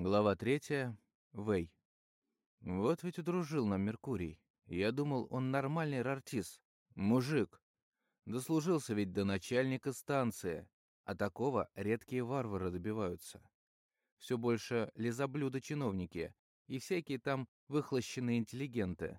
Глава третья. Вэй. Вот ведь удружил нам Меркурий. Я думал, он нормальный рартис. Мужик. Дослужился ведь до начальника станции. А такого редкие варвары добиваются. Все больше лизоблюда чиновники и всякие там выхлощенные интеллигенты.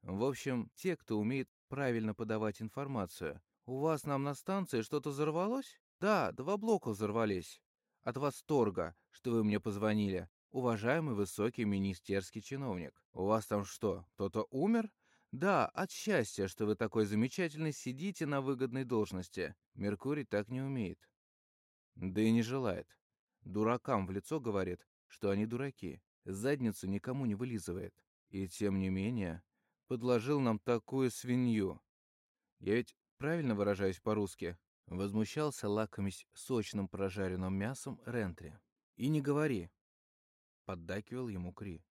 В общем, те, кто умеет правильно подавать информацию. У вас нам на станции что-то взорвалось? Да, два блока взорвались. От восторга, что вы мне позвонили. Уважаемый высокий министерский чиновник. У вас там что, кто-то умер? Да, от счастья, что вы такой замечательный сидите на выгодной должности. Меркурий так не умеет. Да и не желает. Дуракам в лицо говорит, что они дураки. Задницу никому не вылизывает. И тем не менее, подложил нам такую свинью. Я ведь правильно выражаюсь по-русски?» Возмущался, лакомясь сочным прожаренным мясом Рентри. «И не говори!» Поддакивал ему Кри.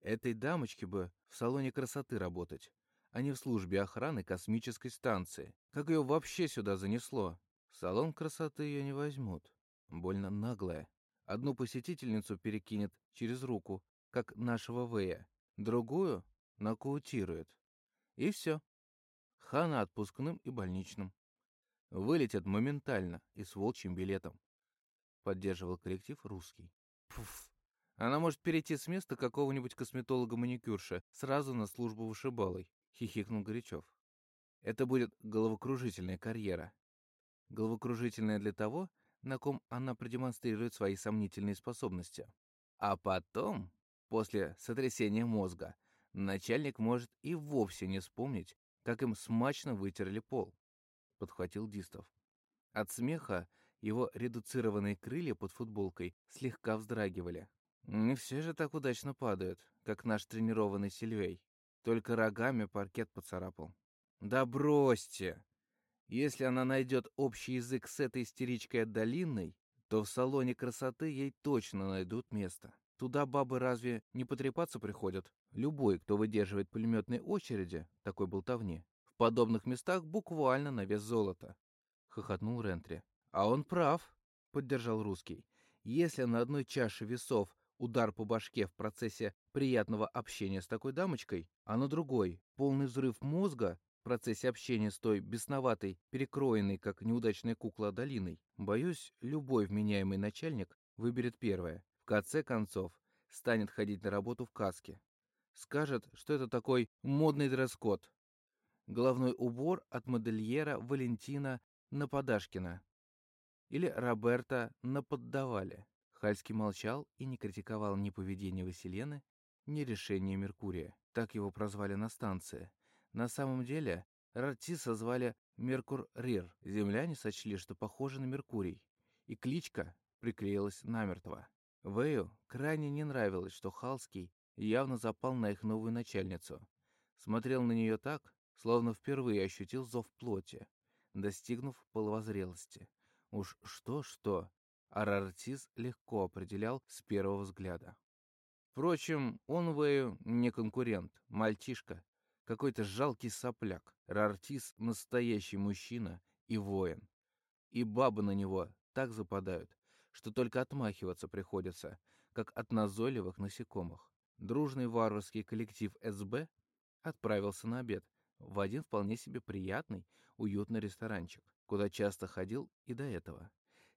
«Этой дамочке бы в салоне красоты работать, а не в службе охраны космической станции. Как ее вообще сюда занесло? В салон красоты ее не возьмут. Больно наглая. Одну посетительницу перекинет через руку, как нашего Вэя, другую нокаутирует. И все. Хана отпускным и больничным. Вылетят моментально и с волчьим билетом. Поддерживал коллектив русский. Пф. Она может перейти с места какого-нибудь косметолога-маникюрша сразу на службу вышибалой, хихикнул Горячев. Это будет головокружительная карьера. Головокружительная для того, на ком она продемонстрирует свои сомнительные способности. А потом, после сотрясения мозга, начальник может и вовсе не вспомнить, как им смачно вытерли пол, — подхватил Дистов. От смеха его редуцированные крылья под футболкой слегка вздрагивали. Не все же так удачно падают, как наш тренированный Сильвей. Только рогами паркет поцарапал. Да бросьте! Если она найдет общий язык с этой истеричкой отдалинной, то в салоне красоты ей точно найдут место. Туда бабы разве не потрепаться приходят? Любой, кто выдерживает пулеметные очереди, такой болтовни, подобных местах буквально на вес золота. Хохотнул Рентри. А он прав, поддержал русский. Если на одной чаше весов удар по башке в процессе приятного общения с такой дамочкой, а на другой полный взрыв мозга в процессе общения с той бесноватой, перекроенной, как неудачная кукла долиной, боюсь, любой вменяемый начальник выберет первое конце концов, станет ходить на работу в каске. Скажет, что это такой модный дресс-код. Головной убор от модельера Валентина Нападашкина. Или Роберта Наподдавали. Хальский молчал и не критиковал ни поведение Василены, ни решение Меркурия. Так его прозвали на станции. На самом деле, Рартиса звали Меркур Рир. Земляне сочли, что похоже на Меркурий. И кличка приклеилась намертво. Вэю крайне не нравилось, что Халский явно запал на их новую начальницу. Смотрел на нее так, словно впервые ощутил зов плоти, достигнув половозрелости. Уж что-что, а легко определял с первого взгляда. Впрочем, он Вэю не конкурент, мальчишка, какой-то жалкий сопляк. Рартис — настоящий мужчина и воин. И бабы на него так западают, что только отмахиваться приходится, как от назойливых насекомых. Дружный варварский коллектив СБ отправился на обед в один вполне себе приятный, уютный ресторанчик, куда часто ходил и до этого.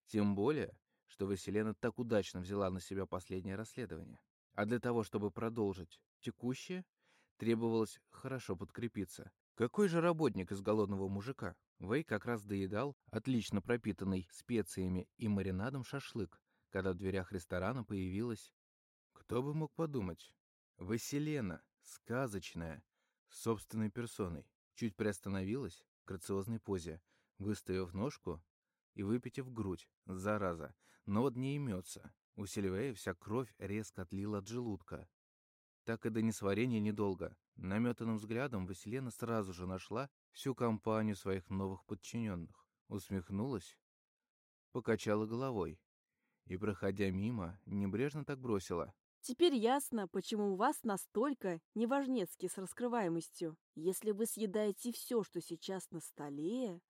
Тем более, что Василена так удачно взяла на себя последнее расследование. А для того, чтобы продолжить текущее, требовалось хорошо подкрепиться. Какой же работник из голодного мужика? Вэй как раз доедал отлично пропитанный специями и маринадом шашлык, когда в дверях ресторана появилась... Кто бы мог подумать? Василена, сказочная, собственной персоной, чуть приостановилась в грациозной позе, выставив ножку и выпитив грудь, зараза, но вот не имется. У Сильвея вся кровь резко отлила от желудка. Так и до несварения недолго. Наметанным взглядом Василена сразу же нашла всю компанию своих новых подчиненных, усмехнулась, покачала головой и, проходя мимо, небрежно так бросила. Теперь ясно, почему у вас настолько неважнецки с раскрываемостью. Если вы съедаете все, что сейчас на столе,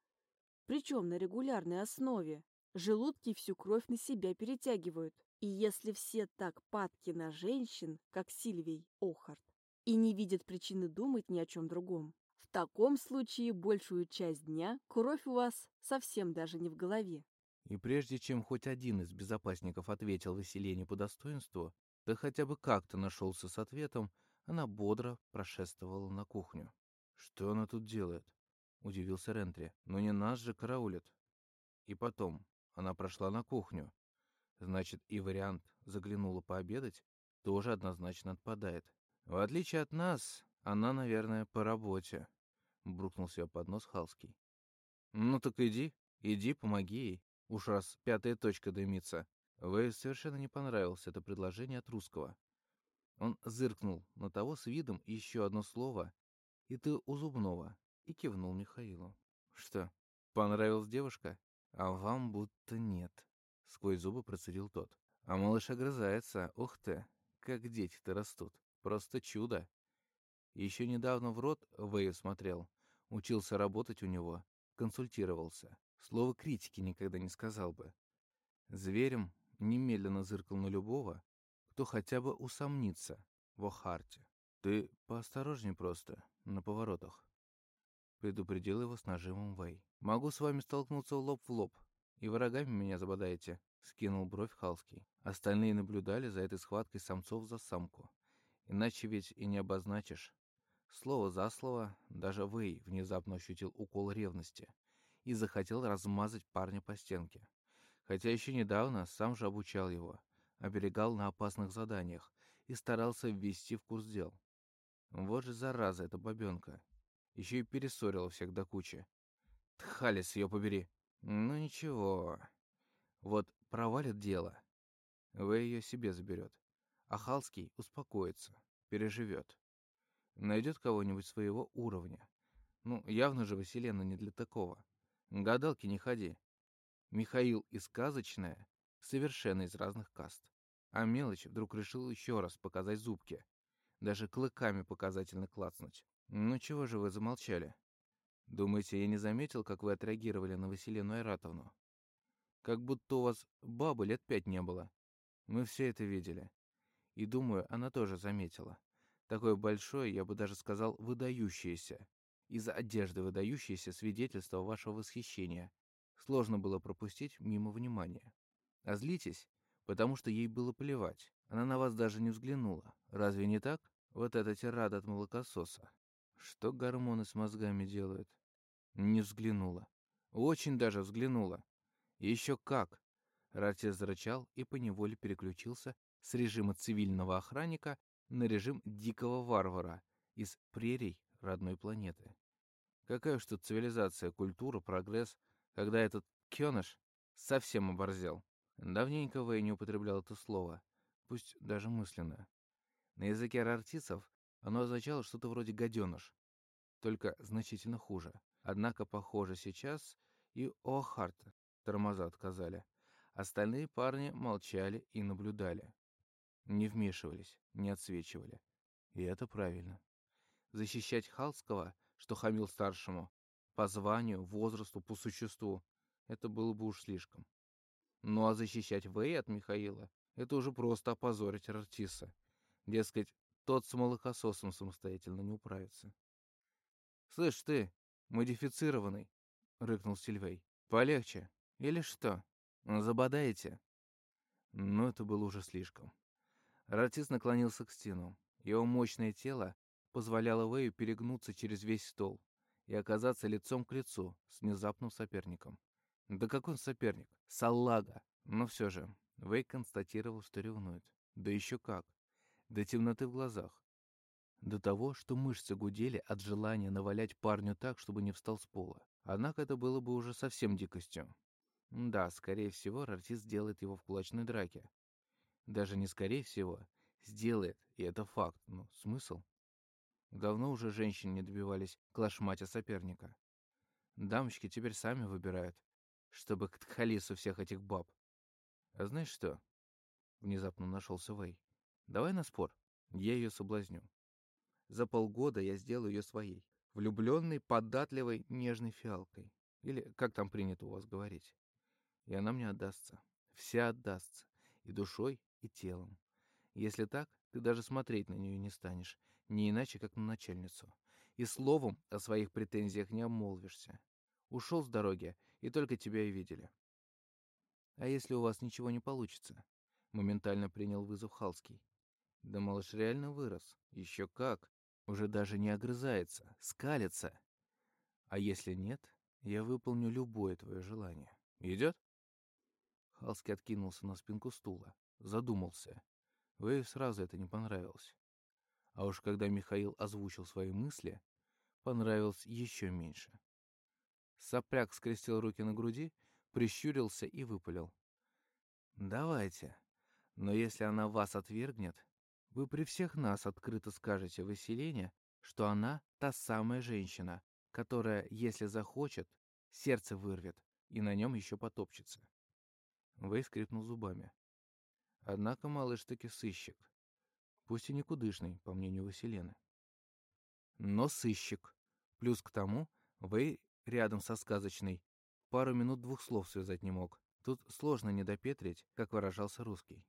причем на регулярной основе, желудки всю кровь на себя перетягивают. И если все так падки на женщин, как Сильвий Охарт, и не видят причины думать ни о чем другом, в таком случае большую часть дня кровь у вас совсем даже не в голове. И прежде чем хоть один из безопасников ответил Василене по достоинству, да хотя бы как-то нашелся с ответом, она бодро прошествовала на кухню. «Что она тут делает?» — удивился Рентри. «Но не нас же караулит». И потом, она прошла на кухню. Значит, и вариант «заглянула пообедать» тоже однозначно отпадает. В отличие от нас, она, наверное, по работе, — брукнул себе под нос Халский. «Ну так иди, иди, помоги ей. Уж раз пятая точка дымится. Вы совершенно не понравилось это предложение от русского. Он зыркнул на того с видом еще одно слово, и ты у зубного, и кивнул Михаилу. Что, понравилась девушка? А вам будто нет. Сквозь зубы процедил тот. А малыш огрызается. Ух ты, как дети-то растут. Просто чудо. Еще недавно в рот Вэю смотрел. Учился работать у него. Консультировался. Слово критики никогда не сказал бы. Зверем немедленно зыркал на любого, кто хотя бы усомнится в Охарте. «Ты поосторожней просто, на поворотах», — предупредил его с нажимом Вэй. «Могу с вами столкнуться лоб в лоб, и врагами меня забодаете», — скинул бровь Халский. Остальные наблюдали за этой схваткой самцов за самку. Иначе ведь и не обозначишь. Слово за слово, даже Вэй внезапно ощутил укол ревности и захотел размазать парня по стенке. Хотя еще недавно сам же обучал его, оберегал на опасных заданиях и старался ввести в курс дел. Вот же зараза эта бабенка. Еще и перессорила всех до кучи. Тхалис ее побери. Ну ничего. Вот провалит дело. Вы ее себе заберет. А Халский успокоится, переживет. Найдет кого-нибудь своего уровня. Ну, явно же Василена не для такого. Гадалки не ходи. Михаил и сказочная совершенно из разных каст. А мелочь вдруг решил еще раз показать зубки. Даже клыками показательно клацнуть. Ну чего же вы замолчали? Думаете, я не заметил, как вы отреагировали на Василину Айратовну? Как будто у вас бабы лет пять не было. Мы все это видели. И думаю, она тоже заметила. Такое большое, я бы даже сказал, выдающееся, из одежды выдающееся свидетельство вашего восхищения. Сложно было пропустить мимо внимания. А злитесь, потому что ей было плевать. Она на вас даже не взглянула. Разве не так? Вот эта тирада от молокососа. Что гормоны с мозгами делают? Не взглянула. Очень даже взглянула. еще как. Ратис зарычал и поневоле переключился с режима цивильного охранника на режим дикого варвара из прерий родной планеты. Какая уж тут цивилизация, культура, прогресс, когда этот кёныш совсем оборзел. Давненько Вэй не употреблял это слово, пусть даже мысленно. На языке рартицев оно означало что-то вроде «гаденыш», только значительно хуже. Однако, похоже, сейчас и О'Харта тормоза отказали. Остальные парни молчали и наблюдали. Не вмешивались, не отсвечивали. И это правильно. Защищать Халского, что хамил старшему, по званию, возрасту, по существу, это было бы уж слишком. Ну а защищать Вэй от Михаила — это уже просто опозорить Артиса. Дескать, тот с молокососом самостоятельно не управится. «Слышь ты, модифицированный!» — рыкнул Сильвей. «Полегче. Или что? Забодаете?» Но это было уже слишком. Ратис наклонился к стену. Его мощное тело позволяло Вэю перегнуться через весь стол и оказаться лицом к лицу с внезапным соперником. Да какой он соперник? Саллага! Но все же, Вэй констатировал, что ревнует. Да еще как. До темноты в глазах. До того, что мышцы гудели от желания навалять парню так, чтобы не встал с пола. Однако это было бы уже совсем дикостью. Да, скорее всего, артист сделает его в кулачной драке. Даже не скорее всего, сделает, и это факт. Но смысл? Давно уже женщины не добивались клашматя соперника. Дамочки теперь сами выбирают, чтобы к тхалису всех этих баб. А знаешь что? Внезапно нашелся Вэй. Давай на спор. Я ее соблазню. За полгода я сделаю ее своей. Влюбленной, податливой, нежной фиалкой. Или как там принято у вас говорить. И она мне отдастся. Вся отдастся И душой, и телом. Если так, ты даже смотреть на нее не станешь, не иначе, как на начальницу. И словом о своих претензиях не обмолвишься. Ушел с дороги, и только тебя и видели. А если у вас ничего не получится? Моментально принял вызов Халский. Да малыш реально вырос. Еще как. Уже даже не огрызается, скалится. А если нет, я выполню любое твое желание. Идет? Халский откинулся на спинку стула, задумался. Вэю сразу это не понравилось. А уж когда Михаил озвучил свои мысли, понравилось еще меньше. Сопряг скрестил руки на груди, прищурился и выпалил. «Давайте. Но если она вас отвергнет, вы при всех нас открыто скажете Василине, что она та самая женщина, которая, если захочет, сердце вырвет и на нем еще потопчется». Вэй скрипнул зубами. Однако малыш таки сыщик. Пусть и никудышный, по мнению Василены. Но сыщик. Плюс к тому, Вэй рядом со сказочной пару минут двух слов связать не мог. Тут сложно не допетрить, как выражался русский.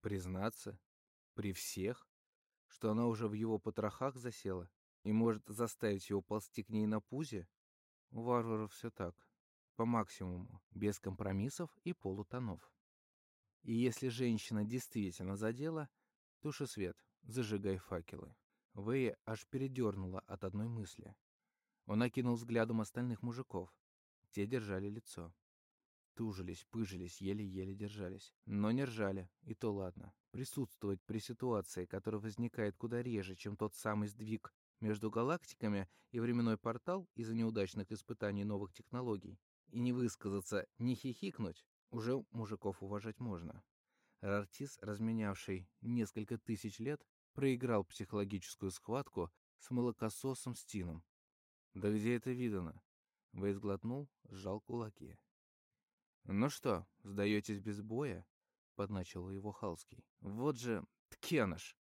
Признаться, при всех, что она уже в его потрохах засела и может заставить его ползти к ней на пузе? У варваров все так, по максимуму, без компромиссов и полутонов. И если женщина действительно задела, туши свет, зажигай факелы. Вэя аж передернула от одной мысли. Он окинул взглядом остальных мужиков. Те держали лицо. Тужились, пыжились, еле-еле держались. Но не ржали, и то ладно. Присутствовать при ситуации, которая возникает куда реже, чем тот самый сдвиг между галактиками и временной портал из-за неудачных испытаний новых технологий, и не высказаться, не хихикнуть, уже мужиков уважать можно. Рартис, разменявший несколько тысяч лет, проиграл психологическую схватку с молокососом Стином. Да где это видано? Вейс глотнул, сжал кулаки. «Ну что, сдаетесь без боя?» — подначил его Халский. «Вот же Ткеныш!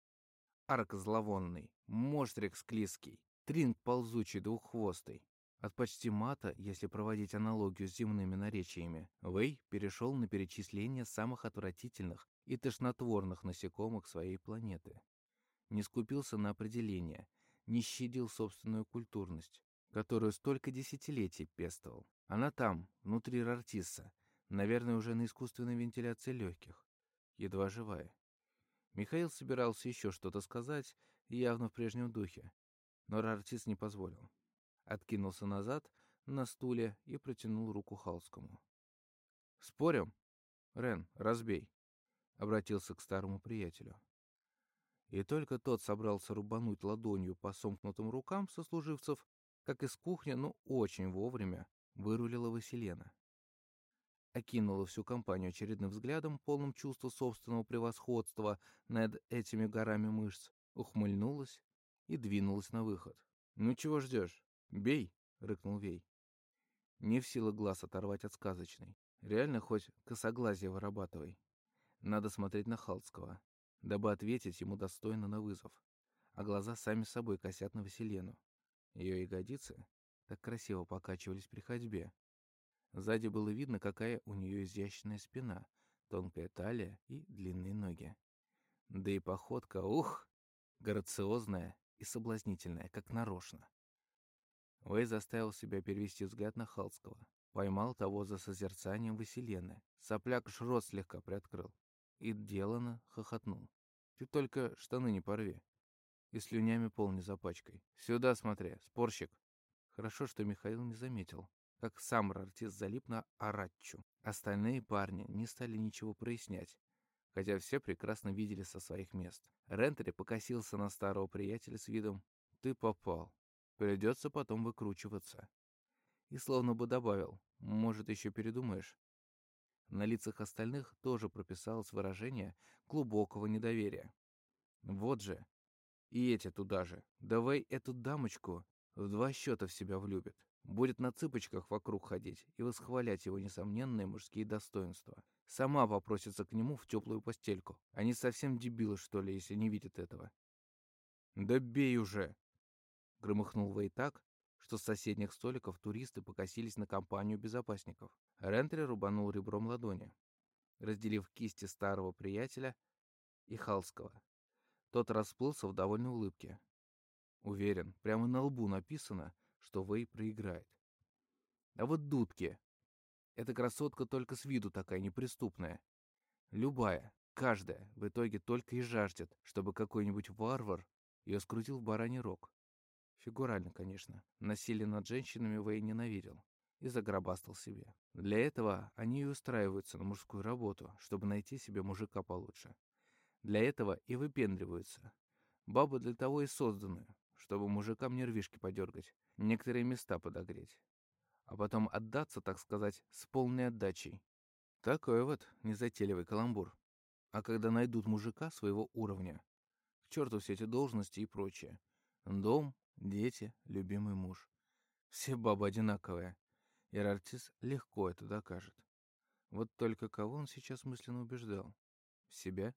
Арк зловонный, Моштрик склизкий, Тринг ползучий двуххвостый. От почти мата, если проводить аналогию с земными наречиями, Вэй перешел на перечисление самых отвратительных и тошнотворных насекомых своей планеты. Не скупился на определение, не щадил собственную культурность, которую столько десятилетий пестовал. Она там, внутри Рартиса, наверное, уже на искусственной вентиляции легких, едва живая. Михаил собирался еще что-то сказать, явно в прежнем духе, но Рартис не позволил откинулся назад на стуле и протянул руку Халскому. «Спорим? Рен, разбей!» — обратился к старому приятелю. И только тот собрался рубануть ладонью по сомкнутым рукам сослуживцев, как из кухни, но очень вовремя, вырулила Василена. Окинула всю компанию очередным взглядом, полным чувства собственного превосходства над этими горами мышц, ухмыльнулась и двинулась на выход. «Ну чего ждешь? «Бей!» — рыкнул Вей. Не в силах глаз оторвать от сказочной. Реально хоть косоглазие вырабатывай. Надо смотреть на Халского, дабы ответить ему достойно на вызов. А глаза сами собой косят на Василену. Ее ягодицы так красиво покачивались при ходьбе. Сзади было видно, какая у нее изящная спина, тонкая талия и длинные ноги. Да и походка, ух, грациозная и соблазнительная, как нарочно. Уэй заставил себя перевести взгляд на Халского. Поймал того за созерцанием Василены. Сопляк аж рот слегка приоткрыл. И делано хохотнул. «Ты только штаны не порви. И слюнями пол не запачкай. Сюда смотри, спорщик». Хорошо, что Михаил не заметил, как сам артист залип на Аратчу. Остальные парни не стали ничего прояснять, хотя все прекрасно видели со своих мест. Рентери покосился на старого приятеля с видом «Ты попал». Придется потом выкручиваться. И словно бы добавил, может, еще передумаешь. На лицах остальных тоже прописалось выражение глубокого недоверия. Вот же. И эти туда же. Давай эту дамочку в два счета в себя влюбит. Будет на цыпочках вокруг ходить и восхвалять его несомненные мужские достоинства. Сама попросится к нему в теплую постельку. Они совсем дебилы, что ли, если не видят этого. «Да бей уже!» Громыхнул Вэй так, что с соседних столиков туристы покосились на компанию безопасников. Рентри рубанул ребром ладони. разделив кисти старого приятеля и Халского. Тот расплылся в довольной улыбке. Уверен, прямо на лбу написано, что Вэй проиграет. А вот дудки. Эта красотка только с виду такая неприступная. Любая, каждая, в итоге только и жаждет, чтобы какой-нибудь варвар ее скрутил в бараний рог. Фигурально, конечно. Насилие над женщинами Вэй ненавидел и загробастал себе. Для этого они и устраиваются на мужскую работу, чтобы найти себе мужика получше. Для этого и выпендриваются. Бабы для того и созданы, чтобы мужикам нервишки подергать, некоторые места подогреть. А потом отдаться, так сказать, с полной отдачей. Такой вот незатейливый каламбур. А когда найдут мужика своего уровня, к черту все эти должности и прочее. Дом, дети, любимый муж. Все бабы одинаковые. И легко это докажет. Вот только кого он сейчас мысленно убеждал? Себя